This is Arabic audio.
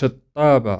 شطابة